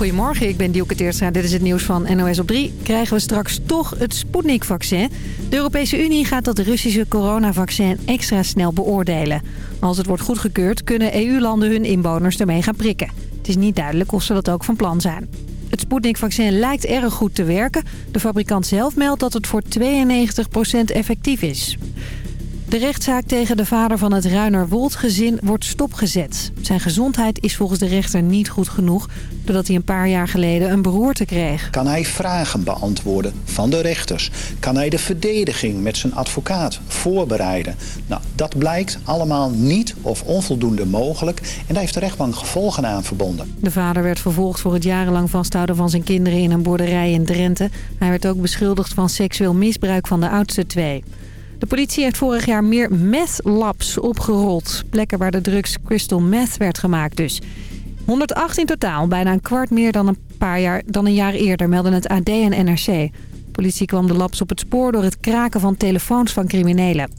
Goedemorgen, ik ben Dielke Teerstra. Dit is het nieuws van NOS op 3. Krijgen we straks toch het Sputnik-vaccin? De Europese Unie gaat dat Russische coronavaccin extra snel beoordelen. Als het wordt goedgekeurd, kunnen EU-landen hun inwoners ermee gaan prikken. Het is niet duidelijk of ze dat ook van plan zijn. Het Sputnik-vaccin lijkt erg goed te werken. De fabrikant zelf meldt dat het voor 92% effectief is. De rechtszaak tegen de vader van het Ruinerwold-gezin wordt stopgezet. Zijn gezondheid is volgens de rechter niet goed genoeg... doordat hij een paar jaar geleden een beroerte kreeg. Kan hij vragen beantwoorden van de rechters? Kan hij de verdediging met zijn advocaat voorbereiden? Nou, dat blijkt allemaal niet of onvoldoende mogelijk... en daar heeft de rechtbank gevolgen aan verbonden. De vader werd vervolgd voor het jarenlang vasthouden van zijn kinderen... in een boerderij in Drenthe. Hij werd ook beschuldigd van seksueel misbruik van de oudste twee. De politie heeft vorig jaar meer meth labs opgerold. Plekken waar de drugs crystal meth werd gemaakt dus. 108 in totaal, bijna een kwart meer dan een, paar jaar, dan een jaar eerder, melden het AD en NRC. De politie kwam de labs op het spoor door het kraken van telefoons van criminelen.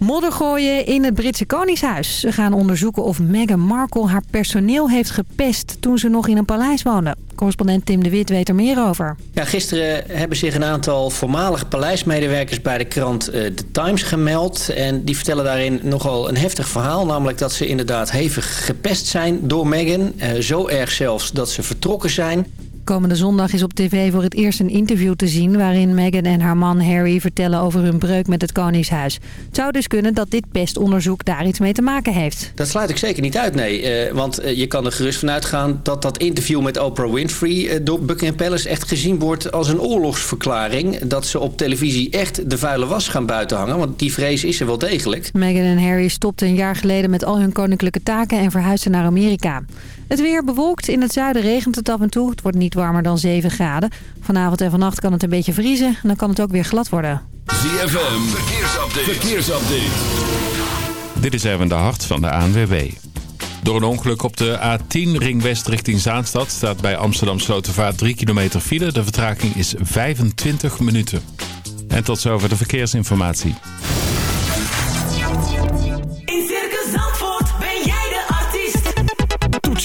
Modder gooien in het Britse Koningshuis. Ze gaan onderzoeken of Meghan Markle haar personeel heeft gepest toen ze nog in een paleis woonde. Correspondent Tim de Wit weet er meer over. Ja, gisteren hebben zich een aantal voormalige paleismedewerkers bij de krant The Times gemeld. En die vertellen daarin nogal een heftig verhaal. Namelijk dat ze inderdaad hevig gepest zijn door Meghan. Uh, zo erg zelfs dat ze vertrokken zijn. Komende zondag is op tv voor het eerst een interview te zien... waarin Meghan en haar man Harry vertellen over hun breuk met het Koningshuis. Het zou dus kunnen dat dit pestonderzoek daar iets mee te maken heeft. Dat sluit ik zeker niet uit, nee. Uh, want uh, je kan er gerust van uitgaan dat dat interview met Oprah Winfrey... Uh, door Buckingham Palace echt gezien wordt als een oorlogsverklaring. Dat ze op televisie echt de vuile was gaan buitenhangen. Want die vrees is er wel degelijk. Meghan en Harry stopten een jaar geleden met al hun koninklijke taken... en verhuisden naar Amerika. Het weer bewolkt. In het zuiden regent het af en toe. Het wordt niet warmer dan 7 graden. Vanavond en vannacht kan het een beetje vriezen. En dan kan het ook weer glad worden. ZFM, verkeersupdate. verkeersupdate. Dit is even de hart van de ANWB. Door een ongeluk op de A10 ring west richting Zaanstad... staat bij Amsterdam Slotervaart 3 kilometer file. De vertraging is 25 minuten. En tot zover de verkeersinformatie.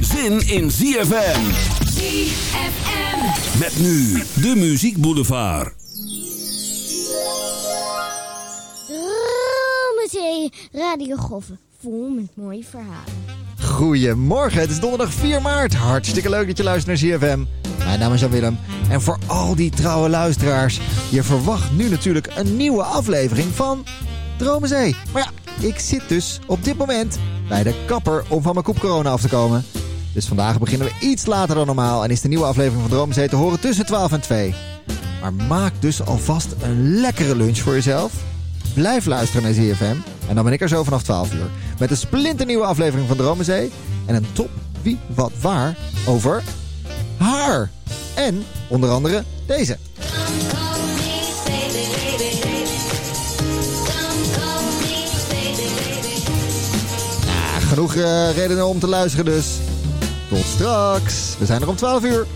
zin in ZFM. ZFM. Met nu de Muziek Boulevard. Dromenzee Radio Goffen. Vol met mooie verhalen. Goedemorgen, het is donderdag 4 maart. Hartstikke leuk dat je luistert naar ZFM. Mijn naam is Jan-Willem. En voor al die trouwe luisteraars, je verwacht nu natuurlijk een nieuwe aflevering van Dromenzee. Maar ja, ik zit dus op dit moment bij de kapper om van mijn koep corona af te komen. Dus vandaag beginnen we iets later dan normaal en is de nieuwe aflevering van Dromenzee te horen tussen 12 en 2. Maar maak dus alvast een lekkere lunch voor jezelf. Blijf luisteren naar ZFM. En dan ben ik er zo vanaf 12 uur. Met een splinternieuwe aflevering van Dromenzee. En een top wie, wat, waar over haar. En onder andere deze. Nou, genoeg uh, redenen om te luisteren dus. Tot straks. We zijn er om 12 uur.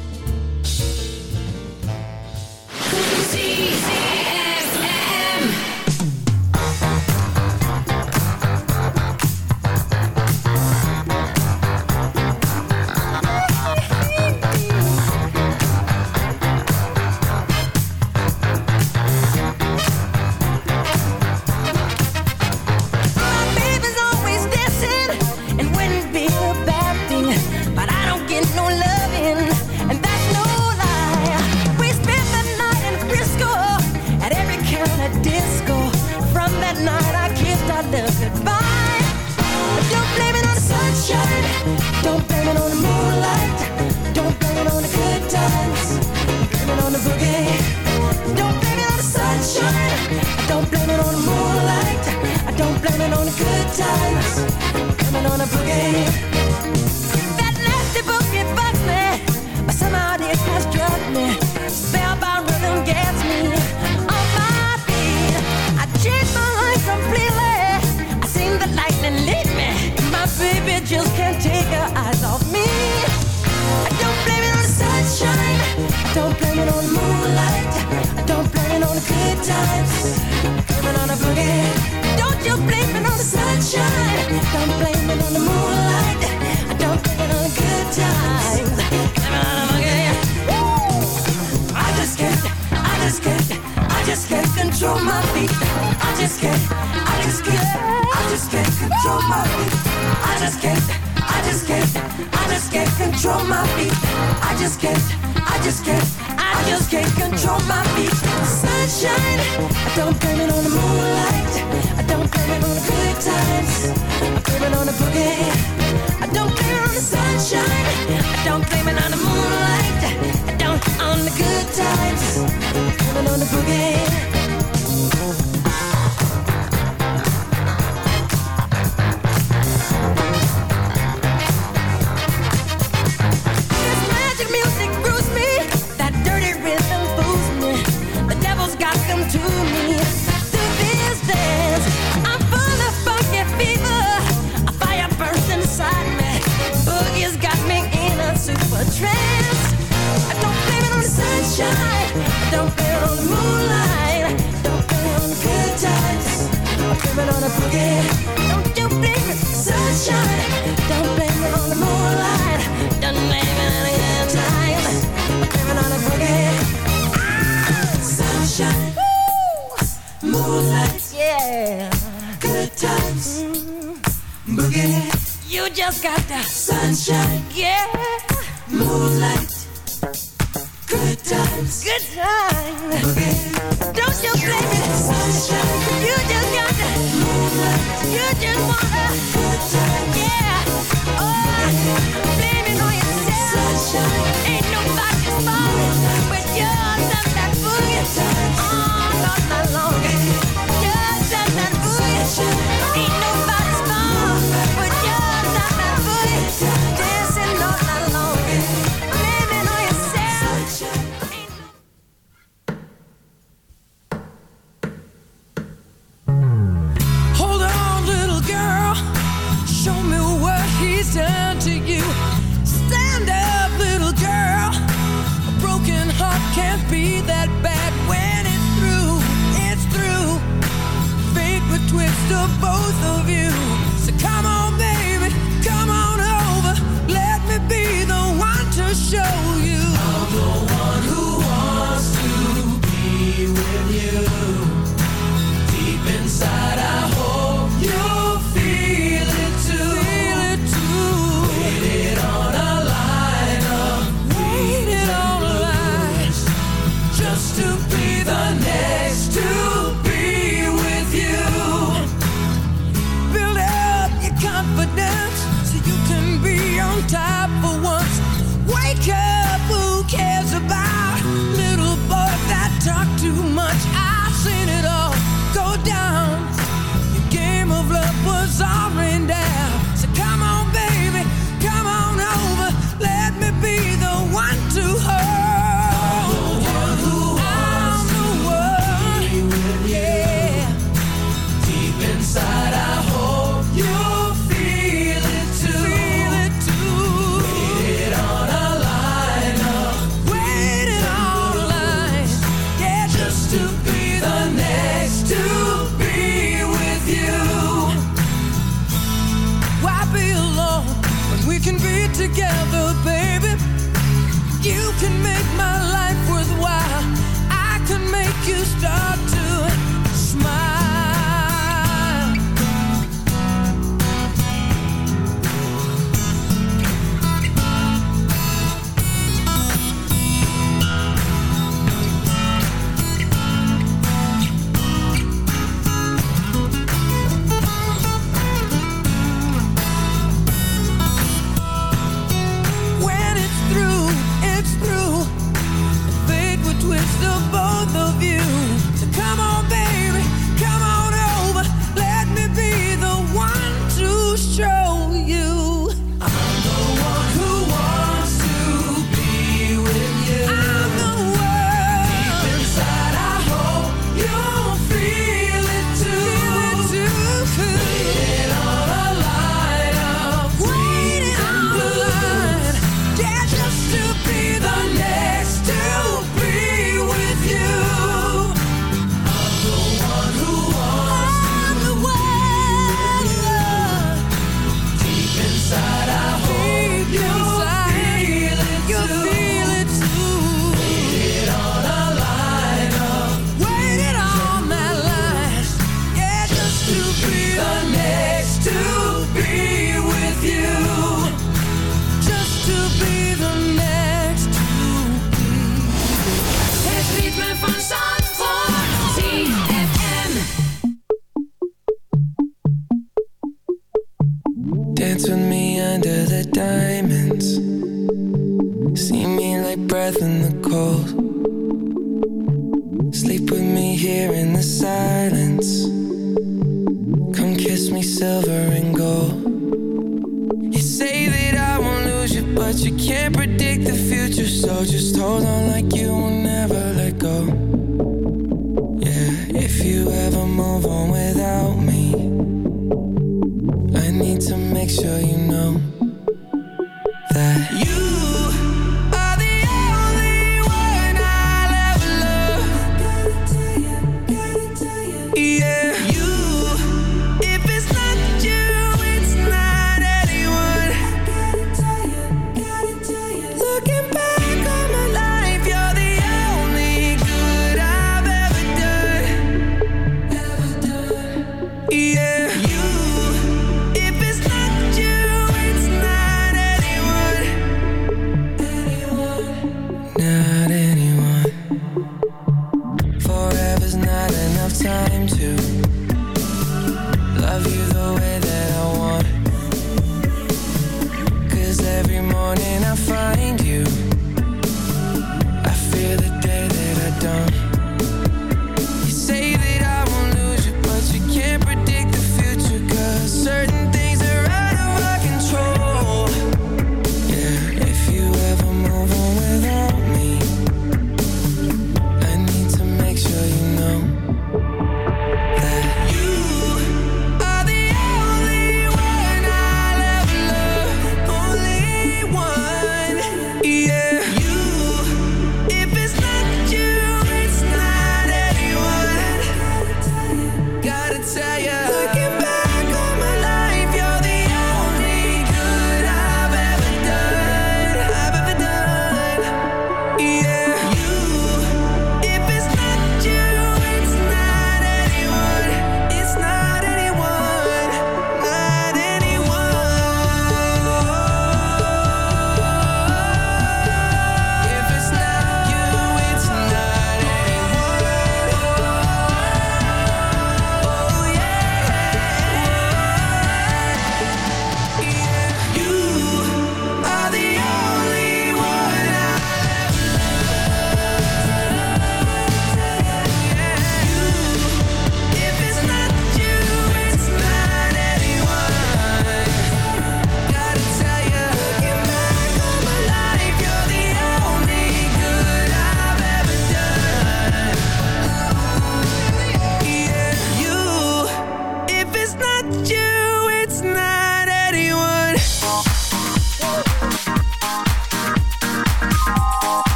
Times. Blame it on the boogie. Don't you blame it on the sunshine. Don't blame it on the moonlight. Don't blame it on the good times. Blame it on the boogie. I just can't, I just can't, I just can't control my feet. I just can't, I just can't, I just can't control my feet. I just can't, I just can't, I just can't control my feet. I just can't, I just can't, I just can't control my feet. Sunshine, I don't blame it on the moonlight. I don't blame it on the good times. I blame it on the boogie. I don't blame it on the sunshine. I don't blame it on the moonlight. I don't on the good times. I blame it on the boogie. You just got the sunshine. Yeah. Moonlight. Good times. Good times. Don't you blame it. Sunshine. You just got the moonlight. You just wanna. Good times. Yeah. Oh, blame it on yourself. Sunshine. Ain't nobody's fault but yours and that boogie. Not my long. Yours and that boogie. Ain't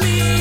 me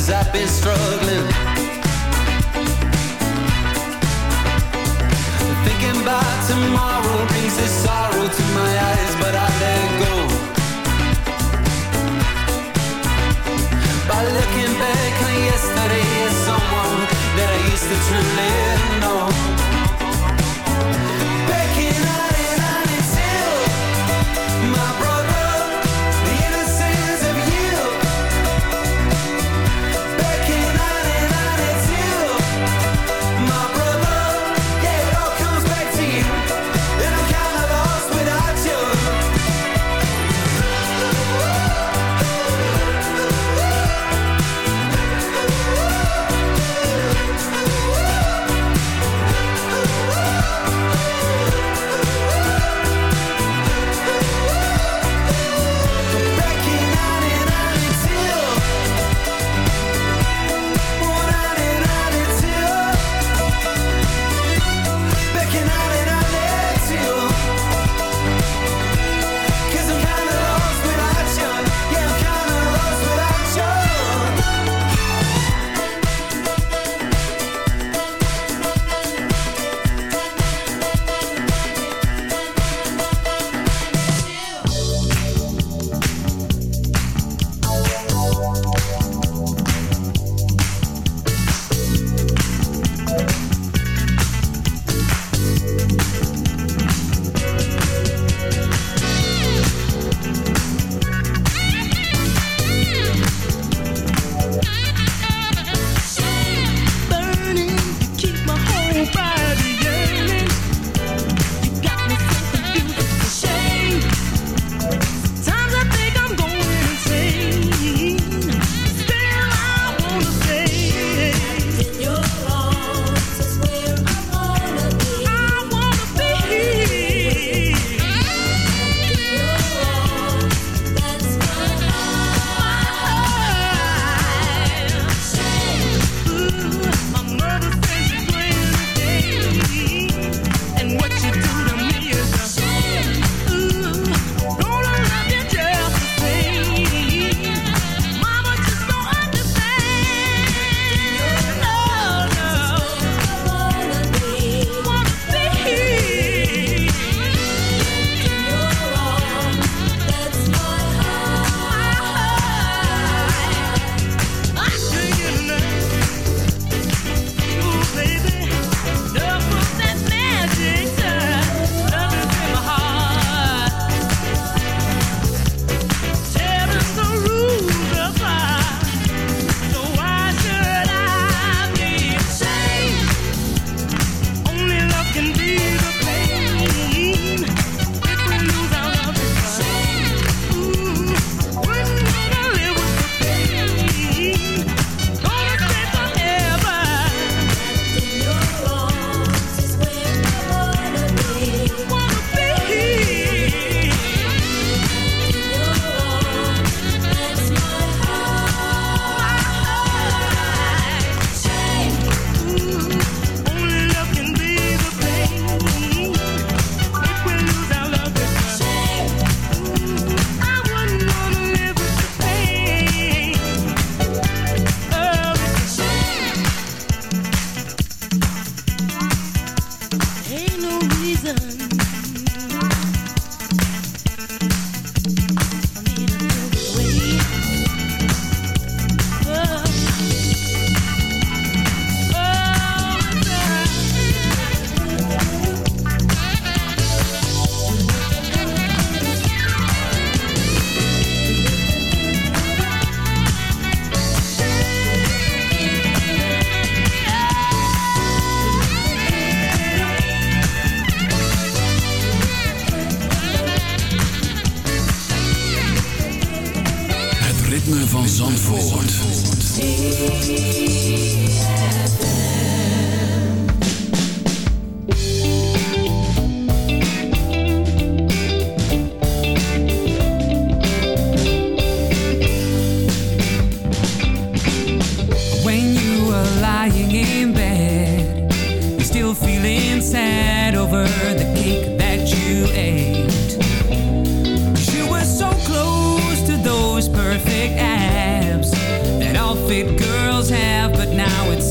cause I've been struggling. Thinking about tomorrow brings this sorrow to my eyes.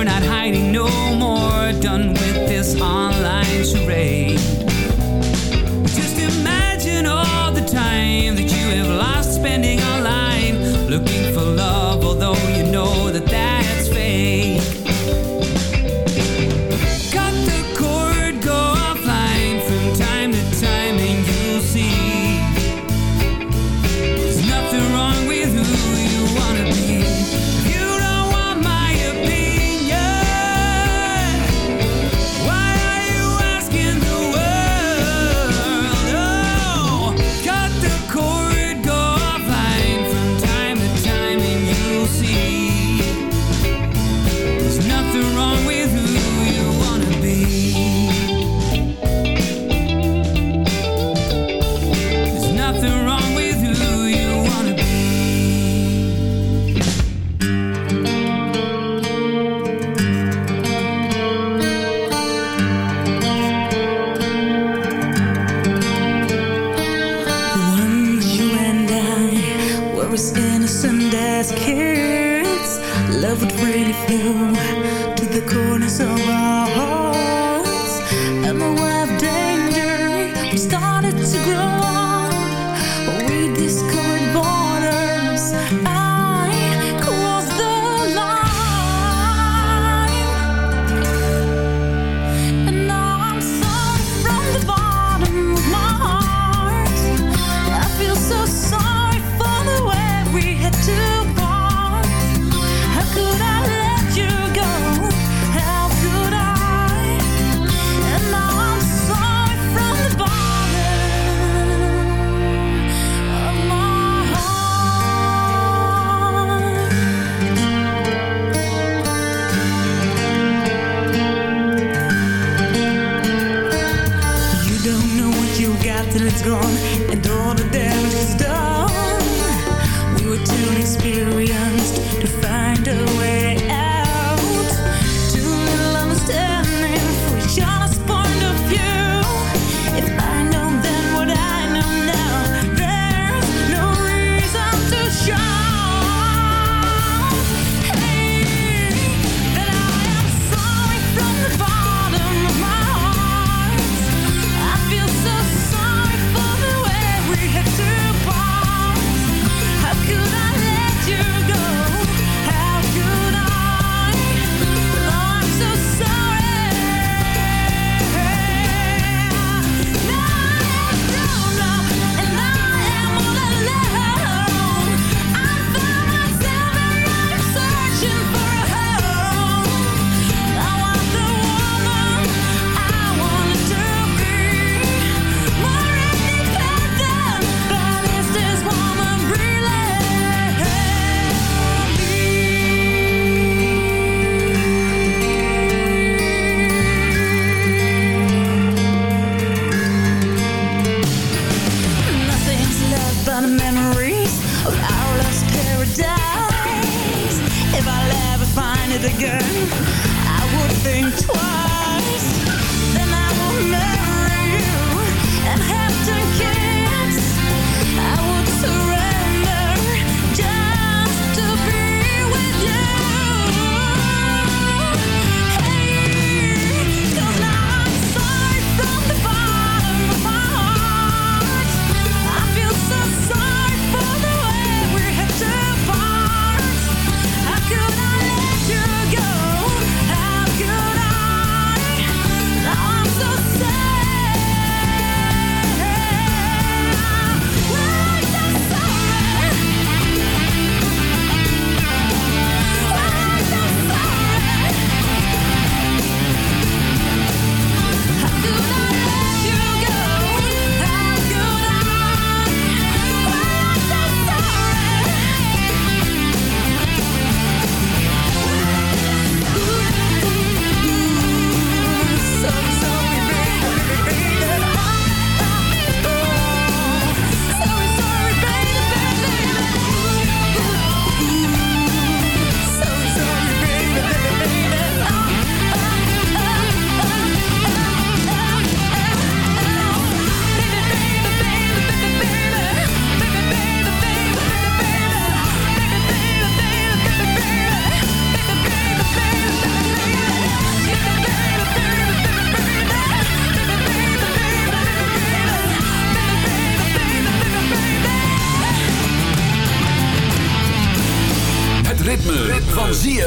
you're not high.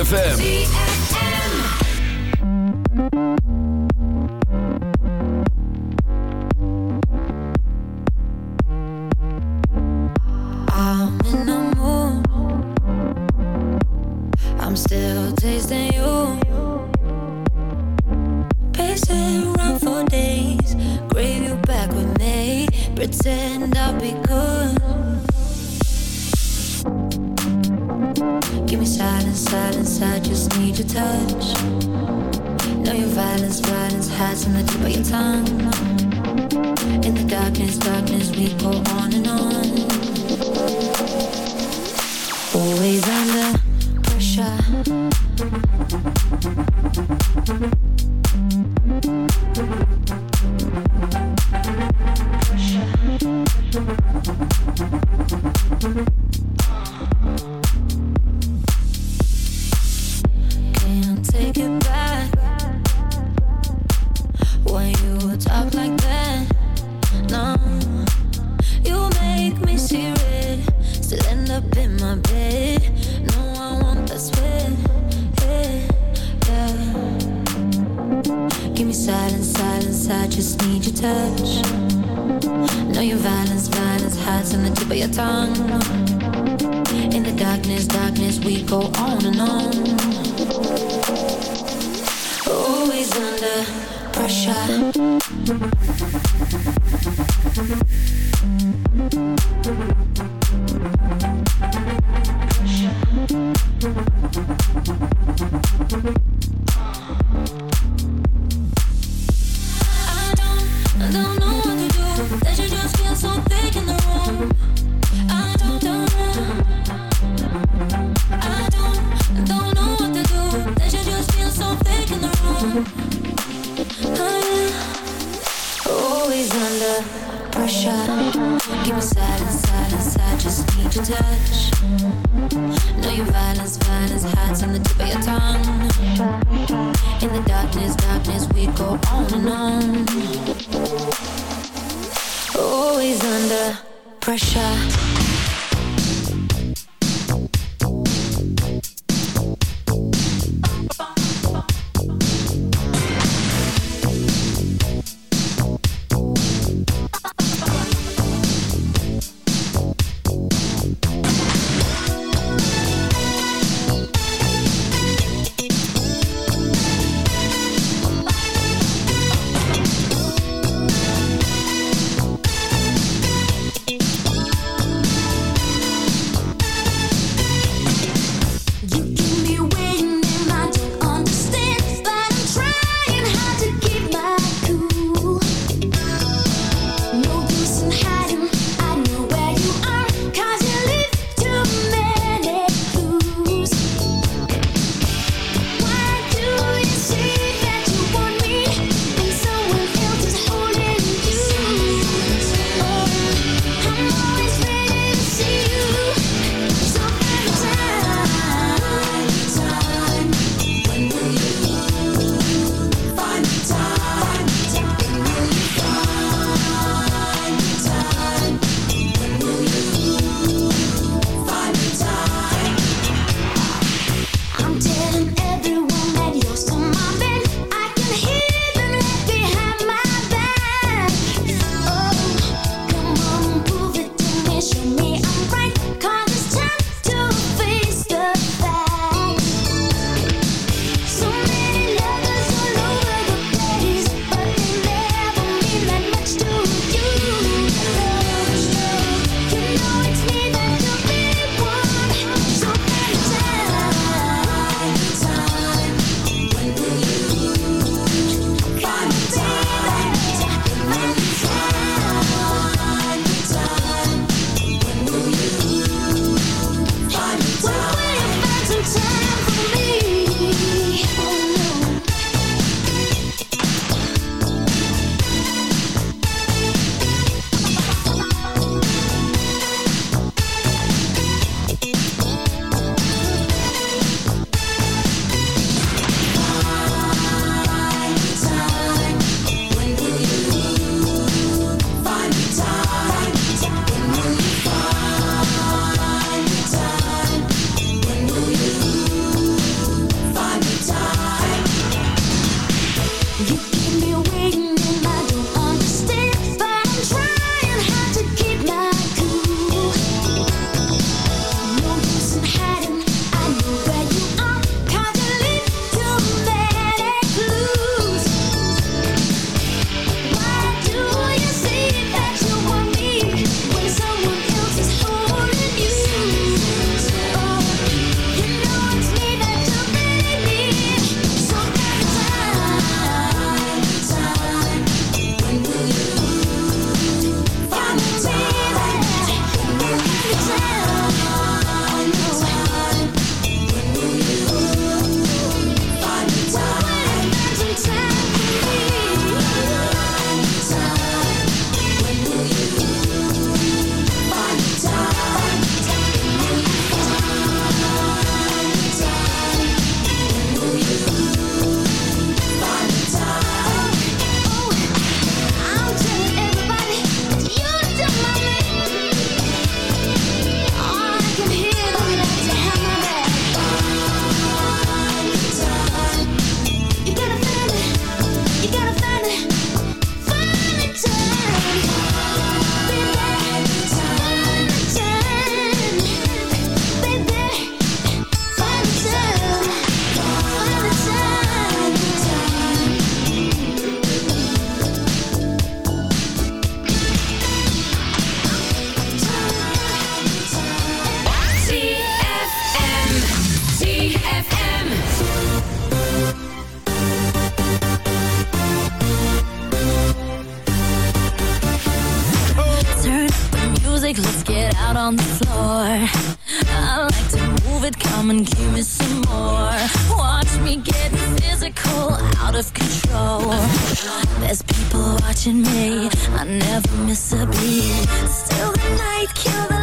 ZFM. need your touch. Know your violence, violence hides in the tip of your tongue. In the darkness, darkness, we go on and on. Always under pressure. pressure. Come and give me some more. Watch me getting physical, out of control. There's people watching me, I never miss a beat. Still the night, kill the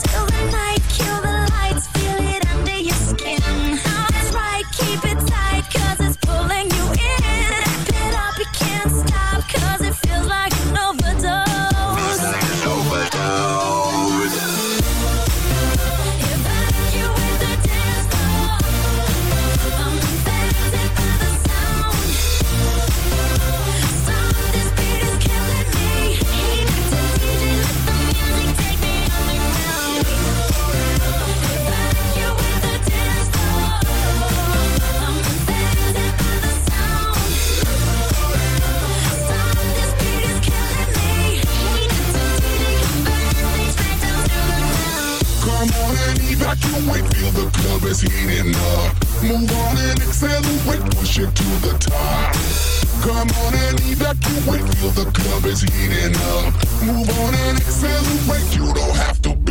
And evacuate, feel the club is heating up. Move on and accelerate, push it to the top. Come on and evacuate, feel the club is heating up. Move on and accelerate, you don't have to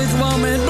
This woman.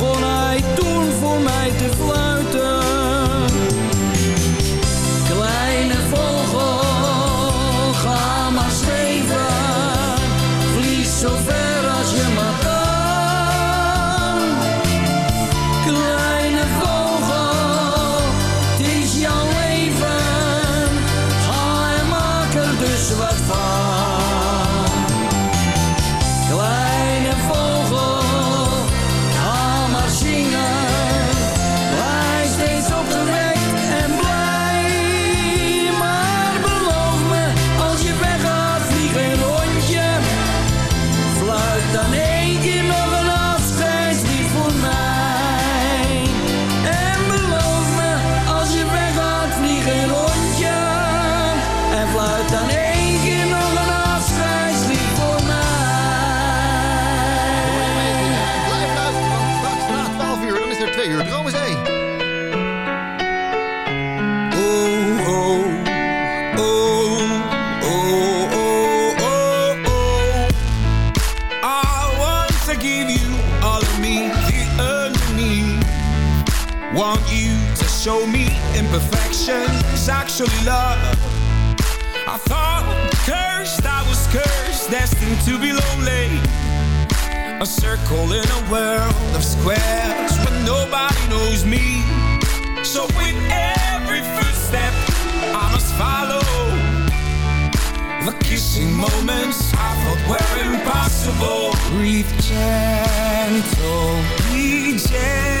cojona show me imperfections, actually love. I thought cursed, I was cursed, destined to be lonely. A circle in a world of squares where nobody knows me. So with every footstep I must follow The kissing moments I thought were impossible Breathe gentle, be gentle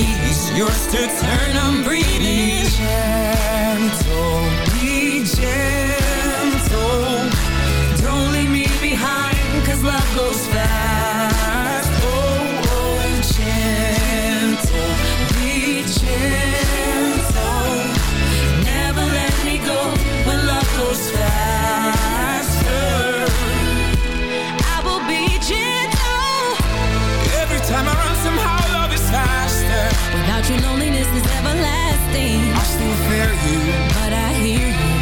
is yours to turn I'm breathing Be gentle, be gentle Without you, loneliness is everlasting. I still fear you But I hear you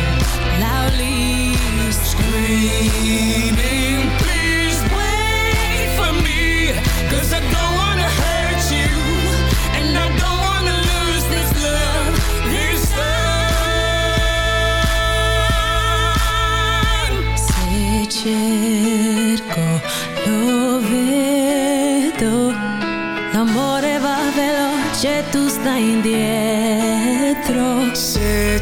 loudly screaming Please wait for me Cause I don't wanna hurt you And I don't wanna lose this love This time Se cerco, lo vedo. L'amore va veloce, stai indietro. Se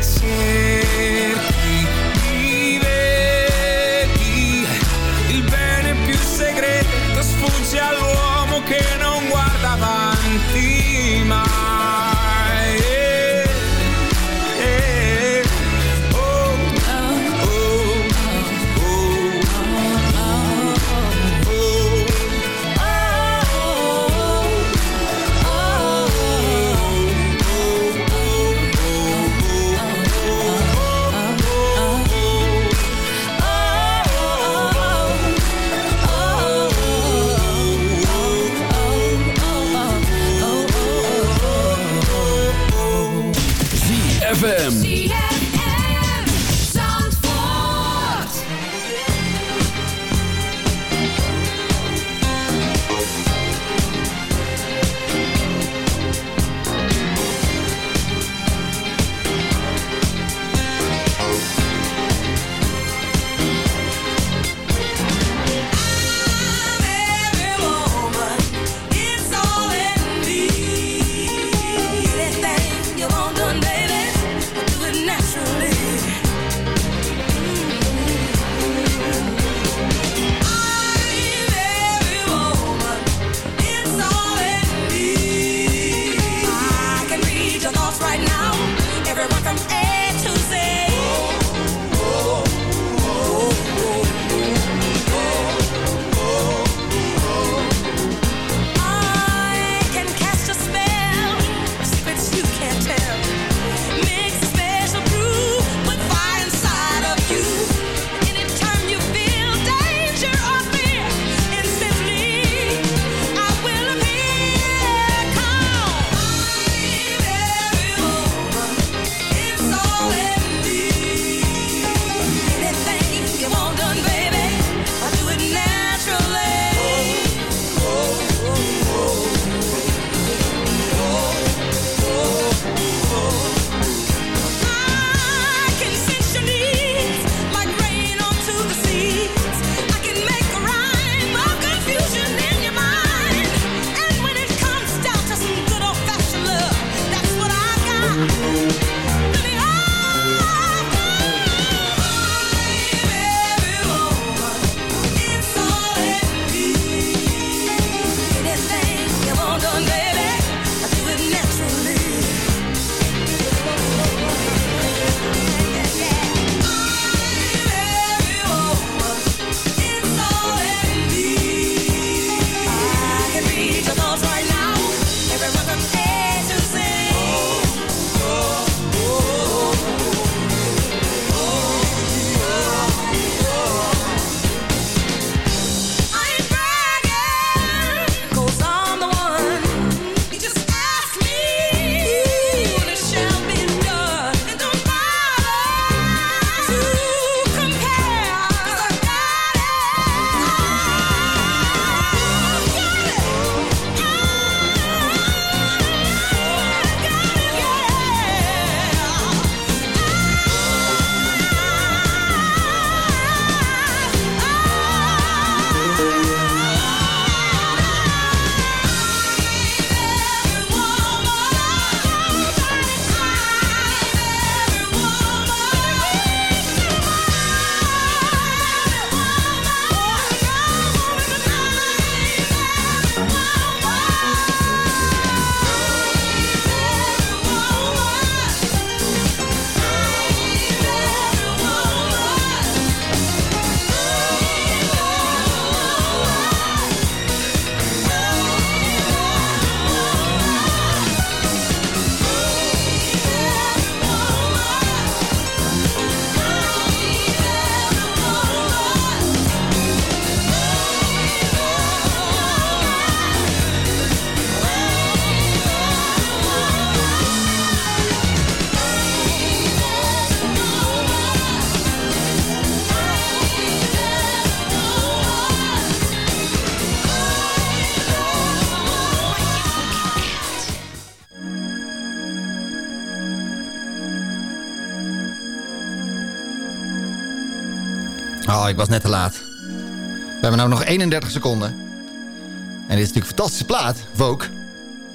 ik was net te laat. We hebben nou nog 31 seconden. En dit is natuurlijk een fantastische plaat, Vogue.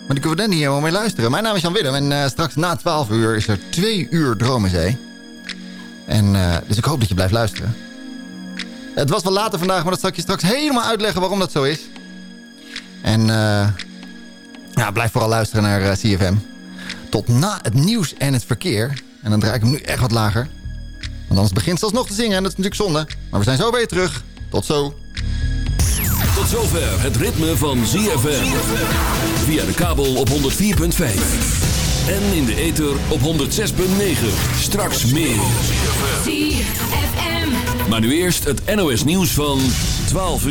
Maar die kunnen we net niet helemaal mee luisteren. Mijn naam is Jan Willem en eh, straks na 12 uur is er 2 uur Dromenzee. En eh, dus ik hoop dat je blijft luisteren. Het was wel later vandaag, maar dat zal ik je straks helemaal uitleggen waarom dat zo is. En eh, ja, blijf vooral luisteren naar CFM. Tot na het nieuws en het verkeer. En dan draai ik hem nu echt wat lager. Want anders begint ze alsnog te zingen en dat is natuurlijk zonde. Maar we zijn zo weer terug. Tot zo. Tot zover het ritme van ZFM. Via de kabel op 104.5. En in de ether op 106.9. Straks meer. ZFM. Maar nu eerst het NOS nieuws van 12 uur.